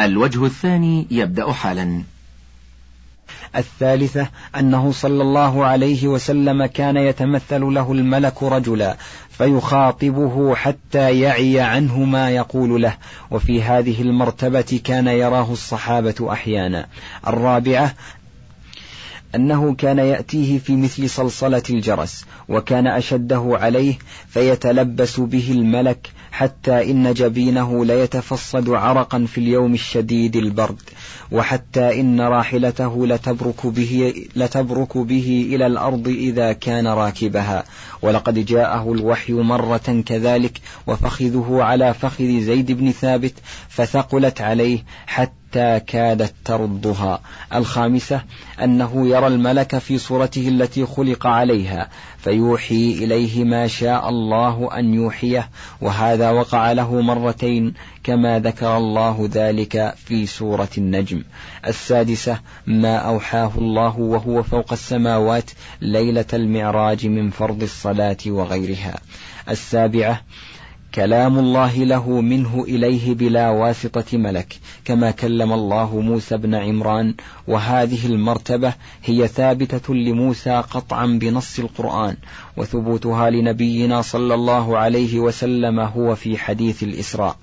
الوجه الثاني يبدأ حالا. الثالثة أنه صلى الله عليه وسلم كان يتمثل له الملك رجلا فيخاطبه حتى يعي عنه ما يقول له. وفي هذه المرتبة كان يراه الصحابة أحيانا. الرابعة أنه كان يأتيه في مثل صلصلة الجرس وكان أشده عليه فيتلبس به الملك حتى إن جبينه ليتفصد عرقا في اليوم الشديد البرد وحتى إن راحلته لتبرك به, لتبرك به إلى الأرض إذا كان راكبها. ولقد جاءه الوحي مرة كذلك وفخذه على فخذ زيد بن ثابت فثقلت عليه حتى حتى كادت تردها. الخامسة أنه يرى الملك في صورته التي خلق عليها فيوحي إليه ما شاء الله أن يوحيه وهذا وقع له مرتين كما ذكر الله ذلك في سورة النجم. السادسة ما أوحاه الله وهو فوق السماوات ليلة المعراج من فرض الصلاة وغيرها. السابعة كلام الله له منه إليه بلا واسطة ملك كما كلم الله موسى بن عمران وهذه المرتبة هي ثابتة لموسى قطعا بنص القرآن وثبوتها لنبينا صلى الله عليه وسلم هو في حديث الإسراء.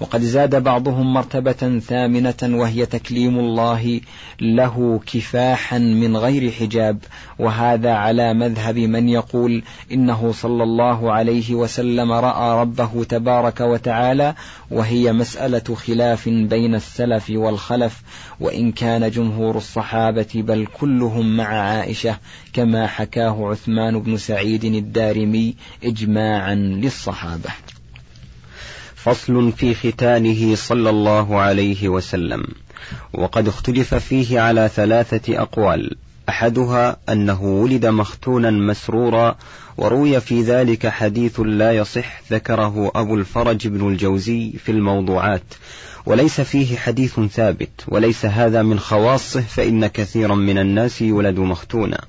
وقد زاد بعضهم مرتبة ثامنة وهي تكليم الله له كفاحا من غير حجاب وهذا على مذهب من يقول إنه صلى الله عليه وسلم رأى ربه تبارك وتعالى وهي مسألة خلاف بين السلف والخلف وإن كان جمهور الصحابة بل كلهم مع عائشة كما حكاه عثمان بن سعيد الدارمي إجماعا للصحابة. فصل في ختانه صلى الله عليه وسلم. وقد اختلف فيه على ثلاثة أقوال. أحدها أنه ولد مختونا مسرورا وروي في ذلك حديث لا يصح ذكره أبو الفرج بن الجوزي في الموضوعات. وليس فيه حديث ثابت وليس هذا من خواصه فإن كثيرا من الناس يولد مختونا.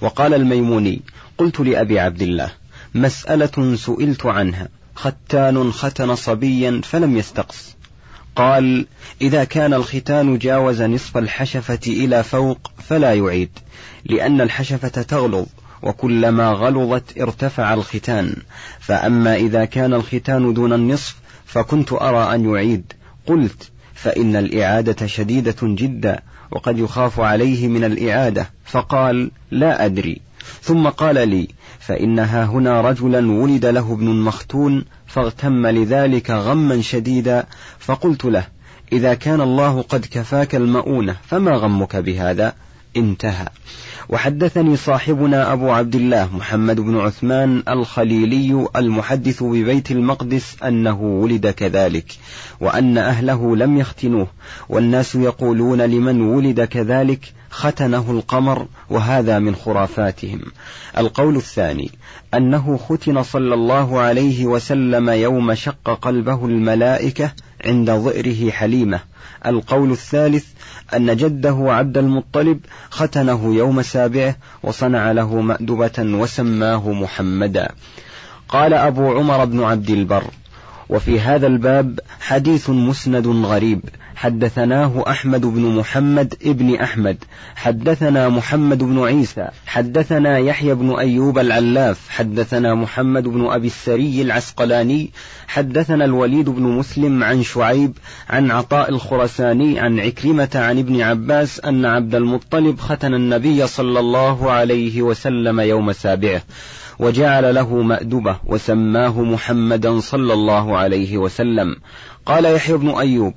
وقال الميموني قلت لأبي عبد الله مسألة سئلت عنها. ختان ختن صبيا فلم يستقص. قال إذا كان الختان جاوز نصف الحشفة إلى فوق فلا يعيد لأن الحشفة تغلظ وكلما غلظت ارتفع الختان. فأما إذا كان الختان دون النصف فكنت أرى أن يعيد. قلت فإن الإعادة شديدة جدا وقد يخاف عليه من الإعادة. فقال لا أدري. ثم قال لي فإنها هنا رجلا ولد له ابن مختون فاغتم لذلك غما شديدا فقلت له إذا كان الله قد كفاك المؤونة فما غمك بهذا؟ انتهى. وحدثني صاحبنا أبو عبد الله محمد بن عثمان الخليلي المحدث ببيت المقدس أنه ولد كذلك وأن أهله لم يختنوه والناس يقولون لمن ولد كذلك ختنه القمر وهذا من خرافاتهم. القول الثاني أنه ختن صلى الله عليه وسلم يوم شق قلبه الملائكة عند ظئره حليمة. القول الثالث أن جده عبد المطلب ختنه يوم سابعه وصنع له مأدبة وسماه محمدا. قال أبو عمر بن عبد البر. وفي هذا الباب حديث مسند غريب. حدثناه أحمد بن محمد ابن أحمد. حدثنا محمد بن عيسى. حدثنا يحيى بن أيوب العلاف. حدثنا محمد بن أبي السري العسقلاني. حدثنا الوليد بن مسلم عن شعيب عن عطاء الخرساني عن عكرمة عن ابن عباس أن عبد المطلب ختن النبي صلى الله عليه وسلم يوم سابعه. وجعل له مأدبة وسماه محمدا صلى الله عليه وسلم. قال يحيى بن أيوب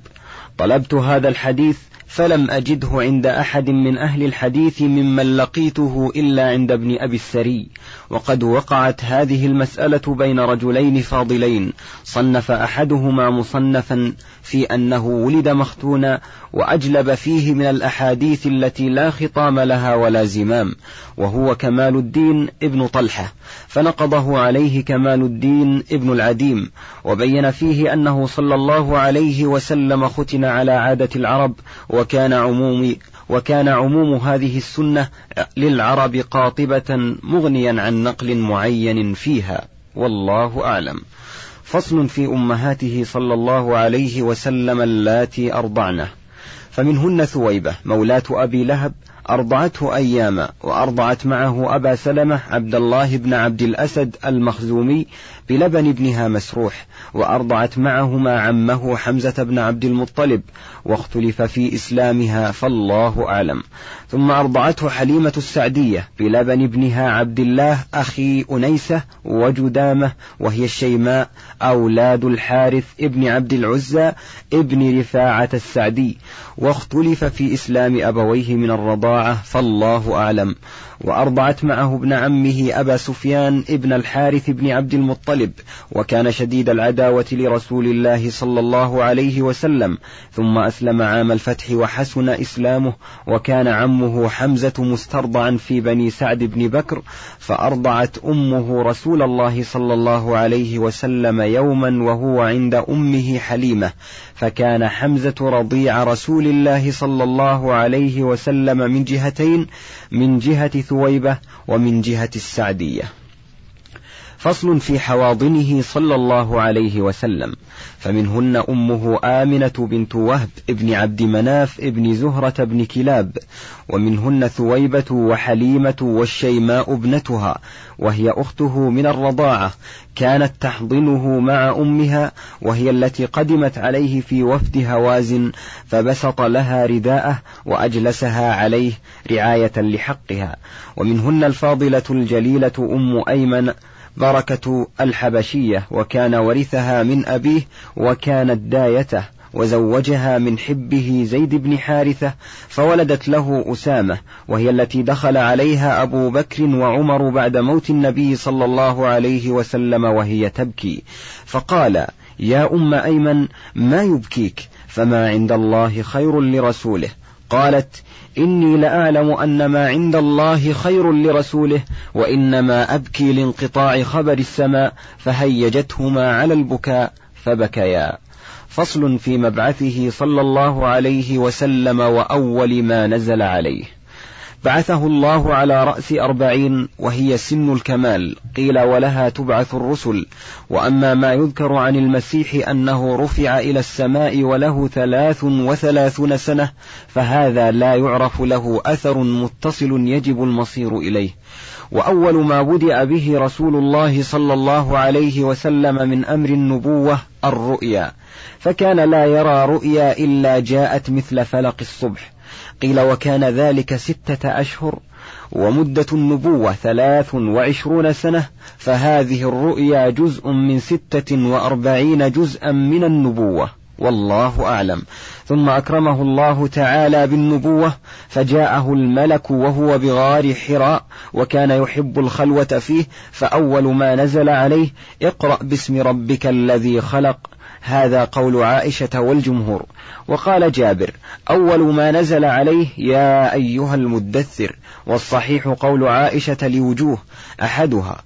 طلبت هذا الحديث فلم أجده عند أحد من أهل الحديث ممن لقيته إلا عند ابن أبي السري وقد وقعت هذه المسألة بين رجلين فاضلين. صنف أحدهما مصنفا في أنه ولد مختونا وأجلب فيه من الأحاديث التي لا خطام لها ولا زمام وهو كمال الدين ابن طلحة. فنقضه عليه كمال الدين ابن العديم وبين فيه أنه صلى الله عليه وسلم ختن على عادة العرب وكان عموم وكان عموم هذه السنة للعرب قاطبة مغنيا عن نقل معين فيها. والله أعلم. فصل في أمهاته صلى الله عليه وسلم اللاتي أرضعنه. فمنهن ثويبة مولاة أبي لهب أرضعته أياما وأرضعت معه أبا سلمة عبد الله بن عبد الأسد المخزومي بلبن ابنها مسروح وأرضعت معهما عمه حمزة بن عبد المطلب واختلف في إسلامها فالله أعلم. ثم أرضعته حليمة السعدية بلبن ابنها عبد الله أخي أنيسة وجدامة وهي الشيماء أولاد الحارث ابن عبد العزى ابن رفاعة السعدي. واختلف في إسلام أبويه من الرضاعة فالله أعلم. وأرضعت معه ابن عمه أبا سفيان ابن الحارث بن عبد المطلب. وكان شديد العداوة لرسول الله صلى الله عليه وسلم ثم أسلم عام الفتح وحسن إسلامه وكان عمه حمزة مسترضعا في بني سعد بن بكر فأرضعت أمه رسول الله صلى الله عليه وسلم يوما وهو عند أمه حليمة فكان حمزة رضيع رسول الله صلى الله عليه وسلم من جهتين من جهة ثويبة ومن جهة السعدية. فصل في حواضنه صلى الله عليه وسلم. فمنهن أمه آمنة بنت وهب ابن عبد مناف ابن زهرة بن كلاب ومنهن ثويبة وحليمة والشيماء ابنتها وهي أخته من الرضاعة كانت تحضنه مع أمها وهي التي قدمت عليه في وفد هوازن فبسط لها رداءه وأجلسها عليه رعاية لحقها. ومنهن الفاضلة الجليلة أم أيمن بركة الحبشية وكان ورثها من أبيه وكانت دايته وزوجها من حبه زيد بن حارثة فولدت له أسامة وهي التي دخل عليها أبو بكر وعمر بعد موت النبي صلى الله عليه وسلم وهي تبكي. فقال يا أم أيمن ما يبكيك؟ فما عند الله خير لرسوله. قالت إني لأعلم أن ما عند الله خير لرسوله وإنما أبكي لانقطاع خبر السماء فهيجتهما على البكاء فبكيا. فصل في مبعثه صلى الله عليه وسلم وأول ما نزل عليه. بعثه الله على رأس أربعين وهي سن الكمال. قيل ولها تبعث الرسل. وأما ما يذكر عن المسيح أنه رفع إلى السماء وله ثلاث وثلاثون سنة فهذا لا يعرف له أثر متصل يجب المصير إليه. وأول ما بدأ به رسول الله صلى الله عليه وسلم من أمر النبوة الرؤيا. فكان لا يرى رؤيا إلا جاءت مثل فلق الصبح. قيل وكان ذلك ستة أشهر ومدة النبوة ثلاث وعشرون سنة فهذه الرؤيا جزء من ستة وأربعين جزءا من النبوة والله أعلم. ثم أكرمه الله تعالى بالنبوة فجاءه الملك وهو بغار حراء وكان يحب الخلوة فيه فأول ما نزل عليه اقرأ باسم ربك الذي خلق. هذا قول عائشة والجمهور. وقال جابر أول ما نزل عليه يا أيها المدثر والصحيح قول عائشة لوجوه أحدها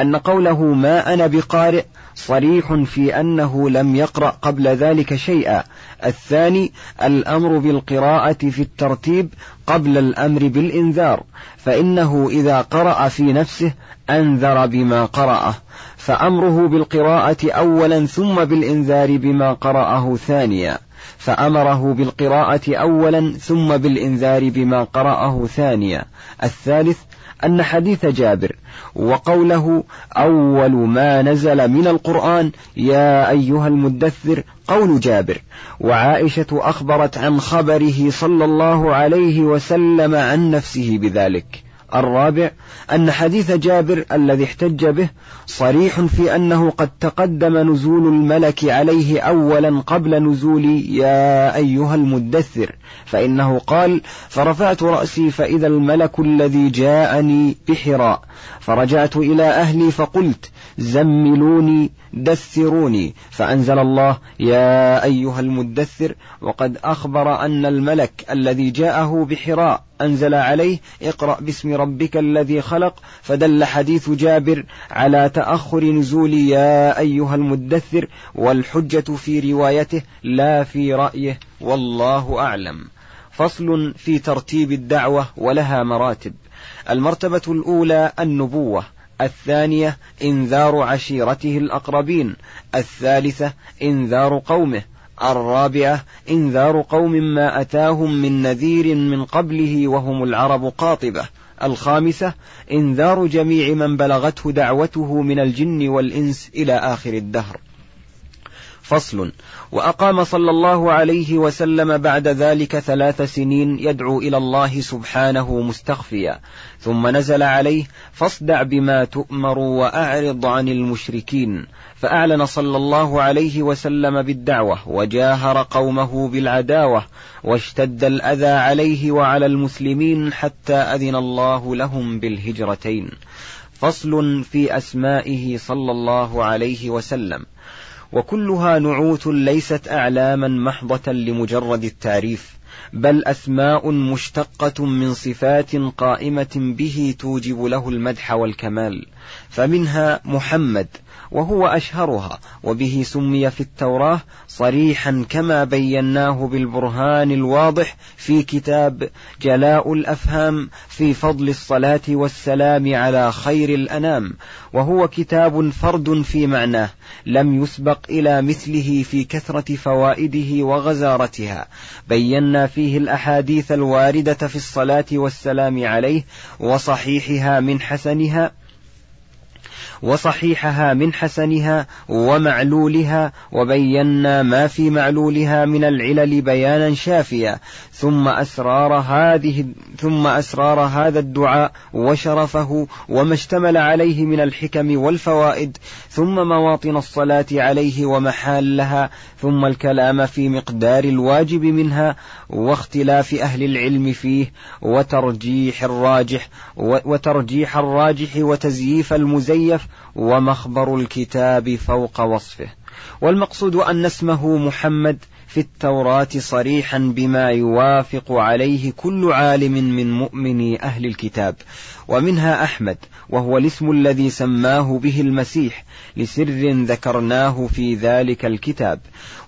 أن قوله ما أنا بقارئ صريح في أنه لم يقرأ قبل ذلك شيئا. الثاني الأمر بالقراءة في الترتيب قبل الأمر بالإنذار فإنه إذا قرأ في نفسه أنذر بما قرأه. فأمره بالقراءة أولا ثم بالإنذار بما قرأه ثانيا. فأمره بالقراءة أولا ثم بالإنذار بما قرأه ثانيا. الثالث أن حديث جابر وقوله أول ما نزل من القرآن يا أيها المدثر قول جابر وعائشة أخبرت عن خبره صلى الله عليه وسلم عن نفسه بذلك. الرابع أن حديث جابر الذي احتج به صريح في أنه قد تقدم نزول الملك عليه أولا قبل نزول يا أيها المدثر فإنه قال فرفعت رأسي فإذا الملك الذي جاءني بحراء فرجعت إلى أهلي فقلت زملوني دثروني فأنزل الله يا أيها المدثر وقد أخبر أن الملك الذي جاءه بحراء أنزل عليه اقرأ باسم ربك الذي خلق فدل حديث جابر على تأخر نزول يا أيها المدثر والحجة في روايته لا في رأيه والله أعلم. فصل في ترتيب الدعوة ولها مراتب. المرتبة الأولى النبوة الثانية إنذار عشيرته الأقربين الثالثة إنذار قومه الرابعة إنذار قوم ما أتاهم من نذير من قبله وهم العرب قاطبة. الخامسة إنذار جميع من بلغته دعوته من الجن والإنس إلى آخر الدهر. فصل. وأقام صلى الله عليه وسلم بعد ذلك ثلاث سنين يدعو إلى الله سبحانه مستخفيا. ثم نزل عليه فاصدع بما تؤمر وأعرض عن المشركين. فأعلن صلى الله عليه وسلم بالدعوة وجاهر قومه بالعداوة واشتد الأذى عليه وعلى المسلمين حتى أذن الله لهم بالهجرتين. فصل في أسمائه صلى الله عليه وسلم. وكلها نعوت ليست أعلاما محضة لمجرد التعريف بل أسماء مشتقة من صفات قائمة به توجب له المدح والكمال. فمنها محمد وهو أشهرها وبه سمي في التوراة صريحا كما بيناه بالبرهان الواضح في كتاب جلاء الأفهام في فضل الصلاة والسلام على خير الأنام وهو كتاب فرد في معناه لم يسبق إلى مثله في كثرة فوائده وغزارتها. بينا فيه الأحاديث الواردة في الصلاة والسلام عليه وصحيحها من حسنها وصحيحها من حسنها ومعلولها وبينا ما في معلولها من العلل بيانا شافيا. ثم أسرار هذه ثم أسرار هذا الدعاء وشرفه وما اشتمل عليه من الحكم والفوائد. ثم مواطن الصلاة عليه ومحالها ثم الكلام في مقدار الواجب منها واختلاف أهل العلم فيه وترجيح الراجح وترجيح الراجح وتزييف المزيف ومخبر الكتاب فوق وصفه. والمقصود أن اسمه محمد في التوراة صريحا بما يوافق عليه كل عالم من مؤمني أهل الكتاب ومنها أحمد وهو الاسم الذي سماه به المسيح لسر ذكرناه في ذلك الكتاب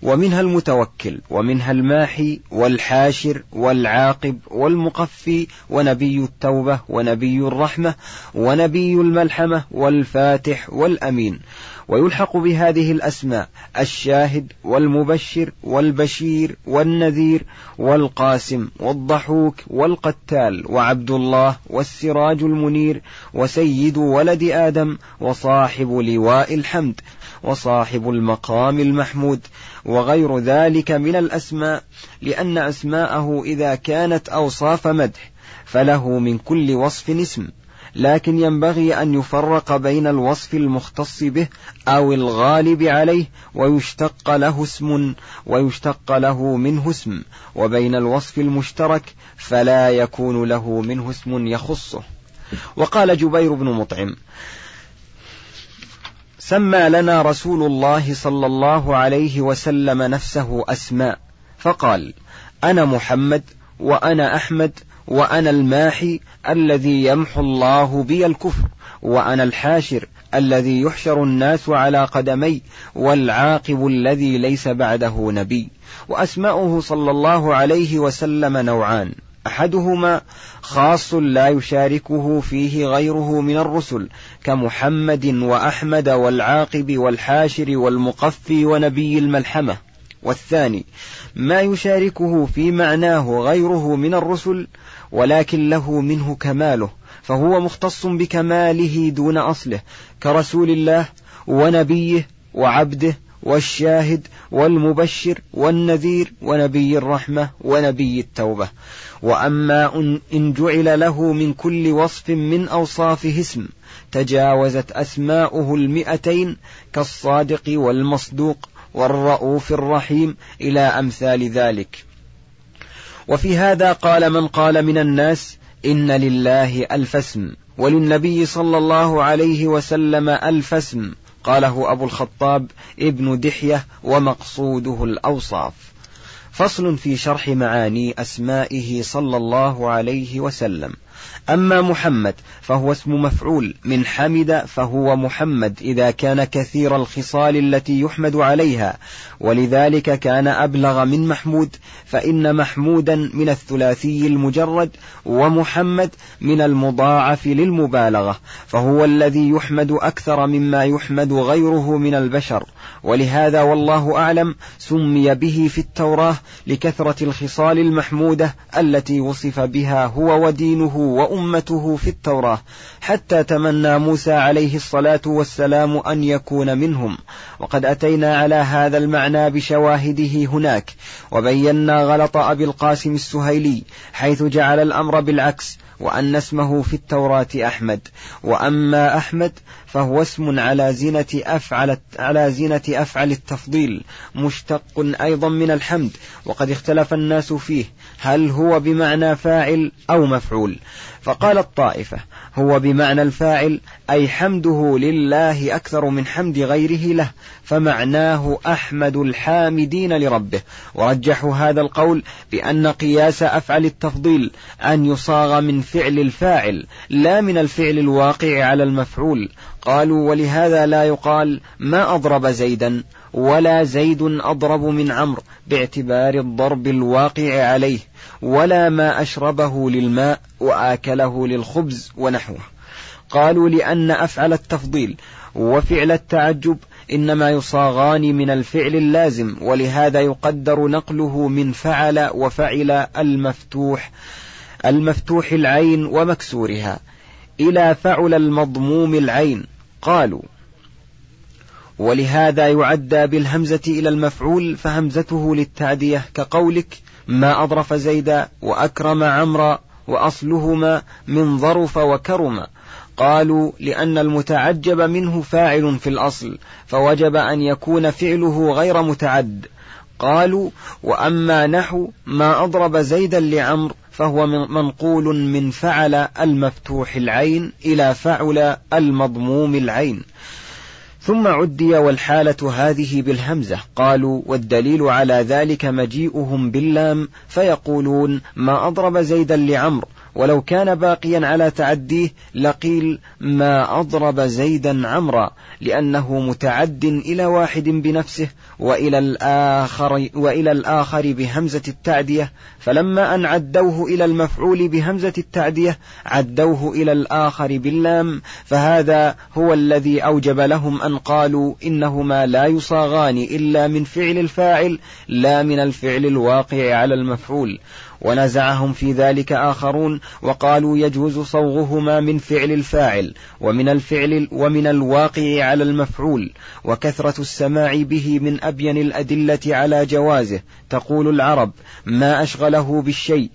ومنها المتوكل ومنها الماحي والحاشر والعاقب والمقفي ونبي التوبة ونبي الرحمة ونبي الملحمة والفاتح والأمين. ويلحق بهذه الأسماء الشاهد والمبشر والبشير والنذير والقاسم والضحوك والقتال وعبد الله والسراج المنير وسيد ولد آدم وصاحب لواء الحمد وصاحب المقام المحمود وغير ذلك من الأسماء لأن أسماءه إذا كانت أوصاف مدح فله من كل وصف اسم. لكن ينبغي أن يفرق بين الوصف المختص به أو الغالب عليه ويشتق له اسم ويشتق له منه اسم وبين الوصف المشترك فلا يكون له منه اسم يخصه. وقال جبير بن مطعم سمى لنا رسول الله صلى الله عليه وسلم نفسه أسماء فقال أنا محمد وأنا أحمد وأنا الماحي الذي يمحو الله بي الكفر وأنا الحاشر الذي يحشر الناس على قدمي والعاقب الذي ليس بعده نبي. وأسماؤه صلى الله عليه وسلم نوعان. أحدهما خاص لا يشاركه فيه غيره من الرسل كمحمد وأحمد والعاقب والحاشر والمقفي ونبي الملحمة. والثاني ما يشاركه في معناه غيره من الرسل ولكن له منه كماله فهو مختص بكماله دون أصله كرسول الله ونبيه وعبده والشاهد والمبشر والنذير ونبي الرحمة ونبي التوبة. وأما إن جعل له من كل وصف من أوصافه اسم تجاوزت أسماؤه المئتين كالصادق والمصدوق والرؤوف الرحيم إلى أمثال ذلك. وفي هذا قال من قال من الناس إن لله ألف اسم وللنبي صلى الله عليه وسلم ألف اسم قاله أبو الخطاب ابن دحية ومقصوده الأوصاف. فصل في شرح معاني أسمائه صلى الله عليه وسلم. أما محمد فهو اسم مفعول من حمد فهو محمد إذا كان كثير الخصال التي يحمد عليها. ولذلك كان أبلغ من محمود فإن محمودا من الثلاثي المجرد ومحمد من المضاعف للمبالغة فهو الذي يحمد أكثر مما يحمد غيره من البشر. ولهذا والله أعلم سمي به في التوراة لكثرة الخصال المحمودة التي وصف بها هو ودينه وأمته. في التوراة حتى تمنى موسى عليه الصلاة والسلام أن يكون منهم. وقد أتينا على هذا المعنى بشواهده هناك وبينا غلط أبي القاسم السهيلي حيث جعل الأمر بالعكس وأن اسمه في التوراة أحمد. وأما أحمد فهو اسم على زينة أفعل على زينة أفعل التفضيل مشتق أيضا من الحمد وقد اختلف الناس فيه. هل هو بمعنى فاعل أو مفعول؟ فقال الطائفة هو بمعنى الفاعل أي حمده لله أكثر من حمد غيره له فمعناه أحمد الحامدين لربه. ورجحوا هذا القول بأن قياس أفعل التفضيل أن يصاغ من فعل الفاعل لا من الفعل الواقع على المفعول. قالوا ولهذا لا يقال ما أضرب زيدا. ولا زيد أضرب من عمرو باعتبار الضرب الواقع عليه ولا ما أشربه للماء وآكله للخبز ونحوه. قالوا لأن أفعل التفضيل وفعل التعجب إنما يصاغان من الفعل اللازم ولهذا يقدر نقله من فعل وفعل المفتوح المفتوح العين ومكسورها إلى فعل المضموم العين. قالوا ولهذا يعدى بالهمزة إلى المفعول فهمزته للتعدية كقولك ما أضرف زيدا وأكرم عمرا وأصلهما من ظرف وكرم قالوا لأن المتعجب منه فاعل في الأصل فوجب أن يكون فعله غير متعد. قالوا وأما نحو ما أضرب زيدا لعمر فهو منقول من فعل المفتوح العين إلى فعل المضموم العين. ثم عدي والحالة هذه بالهمزة. قالوا والدليل على ذلك مجيئهم باللام فيقولون ما أضرب زيدا لعمر ولو كان باقيا على تعديه لقيل ما أضرب زيدا عمرا لأنه متعد إلى واحد بنفسه وإلى الآخر وإلى الآخر بهمزة التعدية فلما أن عدوه إلى المفعول بهمزة التعدية عدوه إلى الآخر باللام فهذا هو الذي أوجب لهم أن قالوا إنهما لا يصاغان إلا من فعل الفاعل لا من الفعل الواقع على المفعول. ونزعهم في ذلك آخرون وقالوا يجوز صوغهما من فعل الفاعل ومن الفعل ومن الواقع على المفعول وكثرة السماع به من أبين الأدلة على جوازه. تقول العرب ما أشغله بالشيء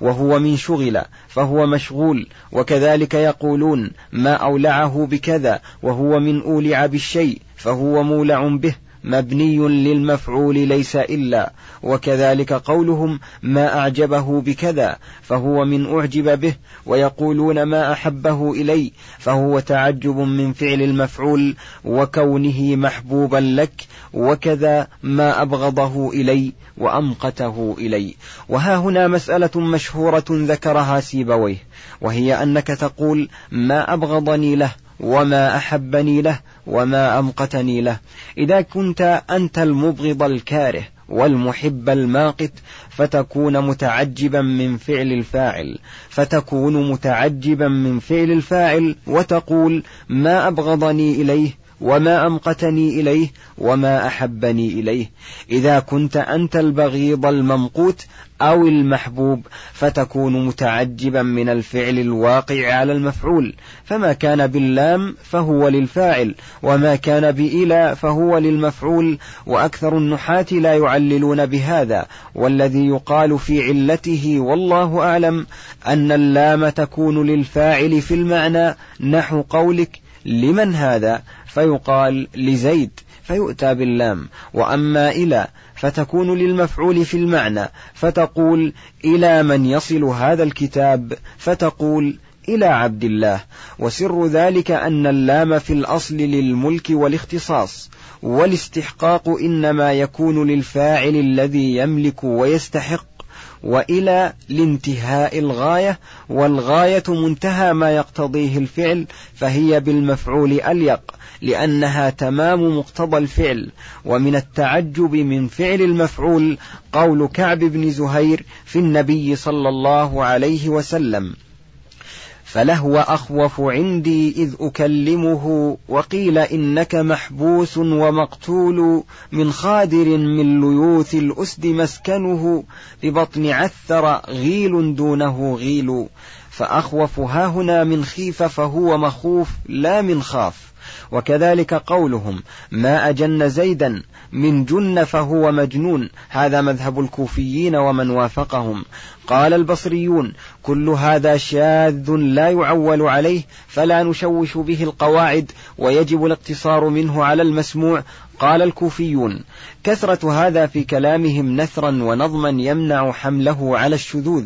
وهو من شغل فهو مشغول وكذلك يقولون ما أولعه بكذا وهو من أولع بالشيء فهو مولع به مبني للمفعول ليس إلا وكذلك قولهم ما أعجبه بكذا فهو من أعجب به ويقولون ما أحبه إلي فهو تعجب من فعل المفعول وكونه محبوبا لك وكذا ما أبغضه إلي وأمقته إلي. وها هنا مسألة مشهورة ذكرها سيبويه وهي أنك تقول ما أبغضني له وما أحبني له وما أمقتني له. إذا كنت أنت المبغض الكاره والمحب الماقت فتكون متعجبا من فعل الفاعل. فتكون متعجبا من فعل الفاعل وتقول ما أبغضني إليه؟ وما أمقتني إليه وما أحبني إليه. إذا كنت أنت البغيض الممقوت أو المحبوب فتكون متعجبا من الفعل الواقع على المفعول. فما كان باللام فهو للفاعل وما كان بإلى فهو للمفعول. وأكثر النحاة لا يعللون بهذا. والذي يقال في علته والله أعلم أن اللام تكون للفاعل في المعنى نحو قولك لمن هذا؟ فيقال لزيد فيؤتى باللام. وأما إلى فتكون للمفعول في المعنى. فتقول إلى من يصل هذا الكتاب فتقول إلى عبد الله. وسر ذلك أن اللام في الأصل للملك والاختصاص. والاستحقاق إنما يكون للفاعل الذي يملك ويستحق. وإلى لانتهاء الغاية والغاية منتهى ما يقتضيه الفعل فهي بالمفعول أليق لأنها تمام مقتضى الفعل ومن التعجب من فعل المفعول قول كعب بن زهير في النبي صلى الله عليه وسلم. فلهو أخوف عندي إذ أكلمه وقيل إنك محبوس ومقتول من خادر من ليوث الأسد مسكنه ببطن عثر غيل دونه غيل. فأخوف هاهنا من خيف فهو مخوف لا من خاف. وكذلك قولهم ما أجن زيدا من جن فهو مجنون. هذا مذهب الكوفيين ومن وافقهم. قال البصريون كل هذا شاذ لا يعول عليه فلا نشوش به القواعد ويجب الاقتصار منه على المسموع قال الكوفيون. كثرة هذا في كلامهم نثرا ونظما يمنع حمله على الشذوذ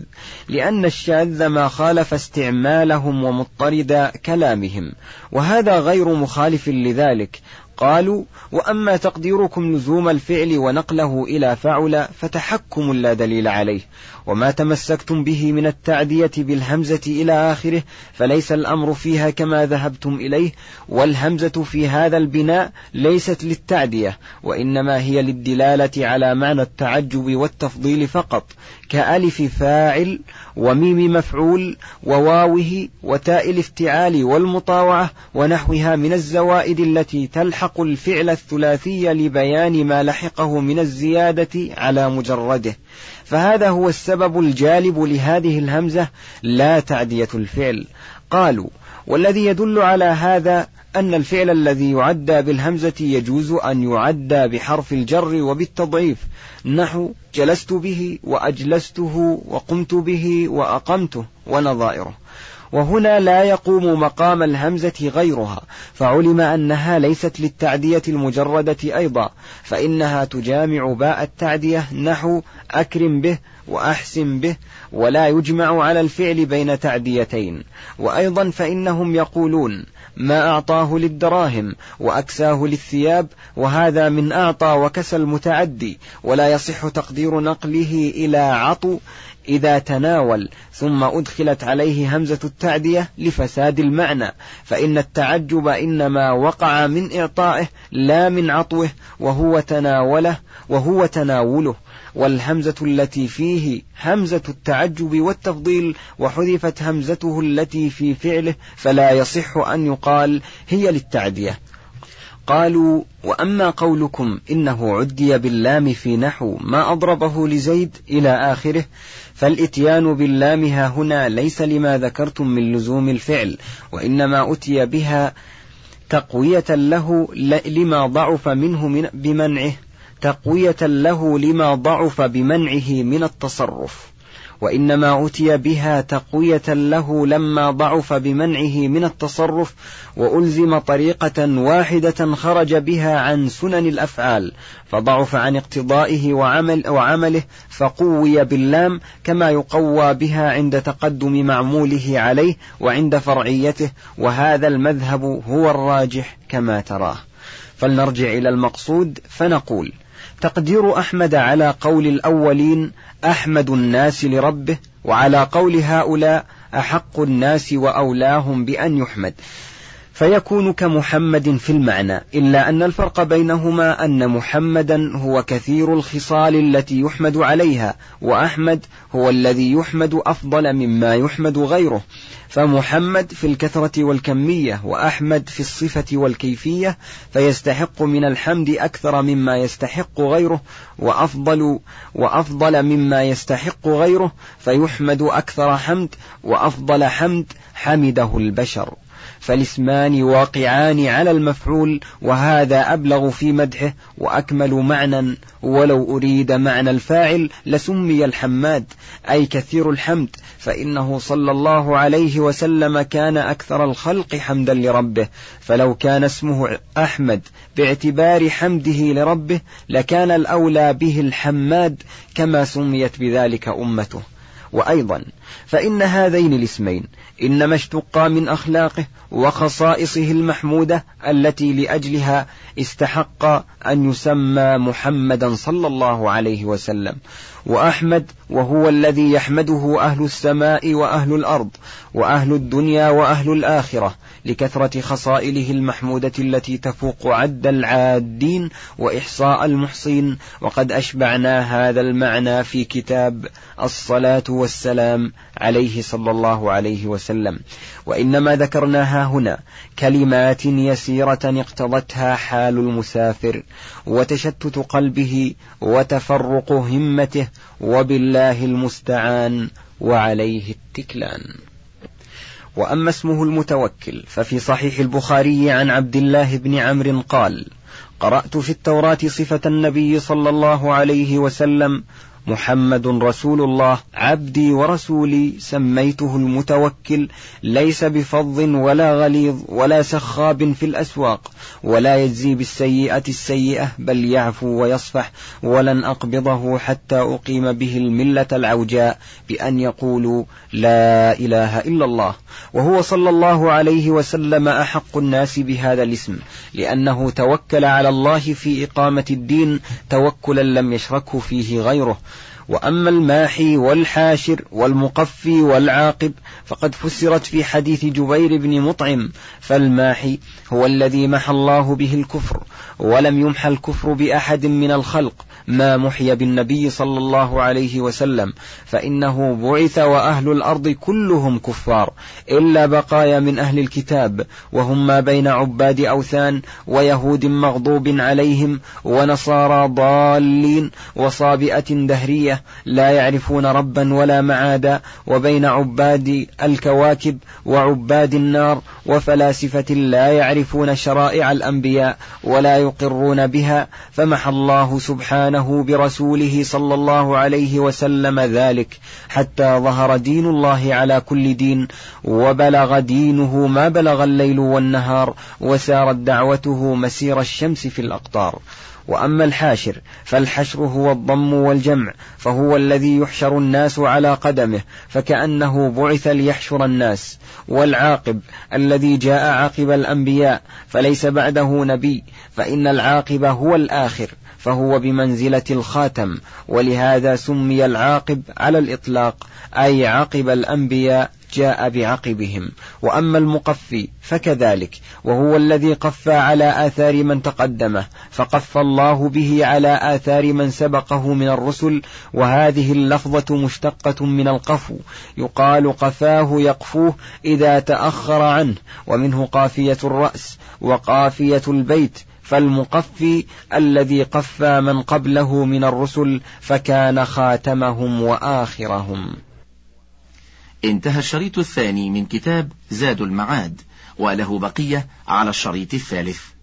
لأن الشاذ ما خالف استعمالهم ومضطرد كلامهم. وهذا غير مخالف لذلك قالوا وأما تقديركم لزوم الفعل ونقله إلى فعل فتحكم لا دليل عليه وما تمسكتم به من التعدية بالهمزة إلى آخره فليس الأمر فيها كما ذهبتم إليه والهمزة في هذا البناء ليست للتعدية وإنما هي للدلالة على معنى التعجب والتفضيل فقط كألف فاعل وميم مفعول وواوه وتاء الافتعال والمطاوعة ونحوها من الزوائد التي تلحق الفعل الثلاثي لبيان ما لحقه من الزيادة على مجرده. فهذا هو السبب الجالب لهذه الهمزة لا تعدية الفعل. قالوا والذي يدل على هذا أن الفعل الذي يعدى بالهمزة يجوز أن يعدى بحرف الجر وبالتضعيف. نحو جلست به وأجلسته وقمت به وأقمته ونظائره. وهنا لا يقوم مقام الهمزة غيرها فعلم أنها ليست للتعدية المجردة أيضا فإنها تجامع باء التعدية نحو أكرم به وأحسن به ولا يجمع على الفعل بين تعديتين. وأيضا فإنهم يقولون ما أعطاه للدراهم وأكساه للثياب وهذا من أعطى وكسى المتعدي ولا يصح تقدير نقله إلى عطو إذا تناول ثم أدخلت عليه همزة التعدية لفساد المعنى فإن التعجب إنما وقع من إعطائه لا من عطوه وهو تناوله وهو تناوله. والهمزة التي فيه همزة التعجب والتفضيل وحذفت همزته التي في فعله فلا يصح أن يقال هي للتعدية. قالوا وأما قولكم إنه عدي باللام في نحو ما أضربه لزيد إلى آخره فالإتيان باللام ها هنا ليس لما ذكرتم من لزوم الفعل وإنما أتي بها تقوية له لما ضعف منه من بمنعه تقوية له لما ضعف بمنعه من التصرف. وإنما أتي بها تقوية له لما ضعف بمنعه من التصرف وألزم طريقة واحدة خرج بها عن سنن الأفعال فضعف عن اقتضائه وعمل وعمله فقوي باللام كما يقوى بها عند تقدم معموله عليه وعند فرعيته وهذا المذهب هو الراجح كما تراه. فلنرجع إلى المقصود فنقول تقدير أحمد على قول الأولين أحمد الناس لربه وعلى قول هؤلاء أحق الناس وأولاهم بأن يحمد. فيكون كمحمد في المعنى إلا أن الفرق بينهما أن محمدا هو كثير الخصال التي يحمد عليها وأحمد هو الذي يحمد أفضل مما يحمد غيره. فمحمد في الكثرة والكمية وأحمد في الصفة والكيفية فيستحق من الحمد أكثر مما يستحق غيره وأفضل وأفضل مما يستحق غيره فيحمد أكثر حمد وأفضل حمد حمده البشر. فالاسمان واقعان على المفعول وهذا أبلغ في مدحه وأكمل معنى ولو أريد معنى الفاعل لسمي الحماد أي كثير الحمد فإنه صلى الله عليه وسلم كان أكثر الخلق حمدا لربه. فلو كان اسمه أحمد باعتبار حمده لربه لكان الأولى به الحماد كما سميت بذلك أمته. وأيضا فإن هذين الاسمين إنما اشتقا من أخلاقه وخصائصه المحمودة التي لأجلها استحق أن يسمى محمدا صلى الله عليه وسلم. وأحمد وهو الذي يحمده أهل السماء وأهل الأرض وأهل الدنيا وأهل الآخرة. لكثرة خصائله المحمودة التي تفوق عد العادين وإحصاء المحصين. وقد أشبعنا هذا المعنى في كتاب الصلاة والسلام عليه صلى الله عليه وسلم. وإنما ذكرناها هنا كلمات يسيرة اقتضتها حال المسافر وتشتت قلبه وتفرق همته وبالله المستعان وعليه التكلان. وأما اسمه المتوكل ففي صحيح البخاري عن عبد الله بن عمرو قال قرأت في التوراة صفة النبي صلى الله عليه وسلم محمد رسول الله عبدي ورسولي سميته المتوكل ليس بفظ ولا غليظ ولا سخاب في الأسواق ولا يجزي بالسيئة السيئة بل يعفو ويصفح ولن أقبضه حتى أقيم به الملة العوجاء بأن يقولوا لا إله إلا الله. وهو صلى الله عليه وسلم أحق الناس بهذا الاسم لأنه توكل على الله في إقامة الدين توكلا لم يشركه فيه غيره. وأما الماحي والحاشر والمقفي والعاقب فقد فسرت في حديث جبير بن مطعم فالماحي هو الذي محى الله به الكفر ولم يمحى الكفر بأحد من الخلق ما محي بالنبي صلى الله عليه وسلم فإنه بعث وأهل الأرض كلهم كفار إلا بقايا من أهل الكتاب وهم ما بين عباد أوثان ويهود مغضوب عليهم ونصارى ضالين وصابئة دهرية لا يعرفون ربا ولا معادا وبين عباد الكواكب وعباد النار وفلاسفة لا يعرفون شرائع الأنبياء ولا يقرون بها فمحى الله سبحانه برسوله صلى الله عليه وسلم ذلك حتى ظهر دين الله على كل دين وبلغ دينه ما بلغ الليل والنهار وسارت دعوته مسير الشمس في الأقطار. وأما الحاشر فالحشر هو الضم والجمع فهو الذي يحشر الناس على قدمه فكأنه بعث ليحشر الناس. والعاقب الذي جاء عاقب الأنبياء فليس بعده نبي فإن العاقب هو الآخر فهو بمنزلة الخاتم ولهذا سمي العاقب على الإطلاق أي عقب الأنبياء جاء بعقبهم. وأما المقفي فكذلك. وهو الذي قفى على آثار من تقدمه فقف الله به على آثار من سبقه من الرسل وهذه اللفظة مشتقة من القفو. يقال قفاه يقفوه إذا تأخر عنه ومنه قافية الرأس وقافية البيت. فالمقفي الذي قفى من قبله من الرسل فكان خاتمهم وآخرهم. انتهى الشريط الثاني من كتاب زاد المعاد وله بقية على الشريط الثالث.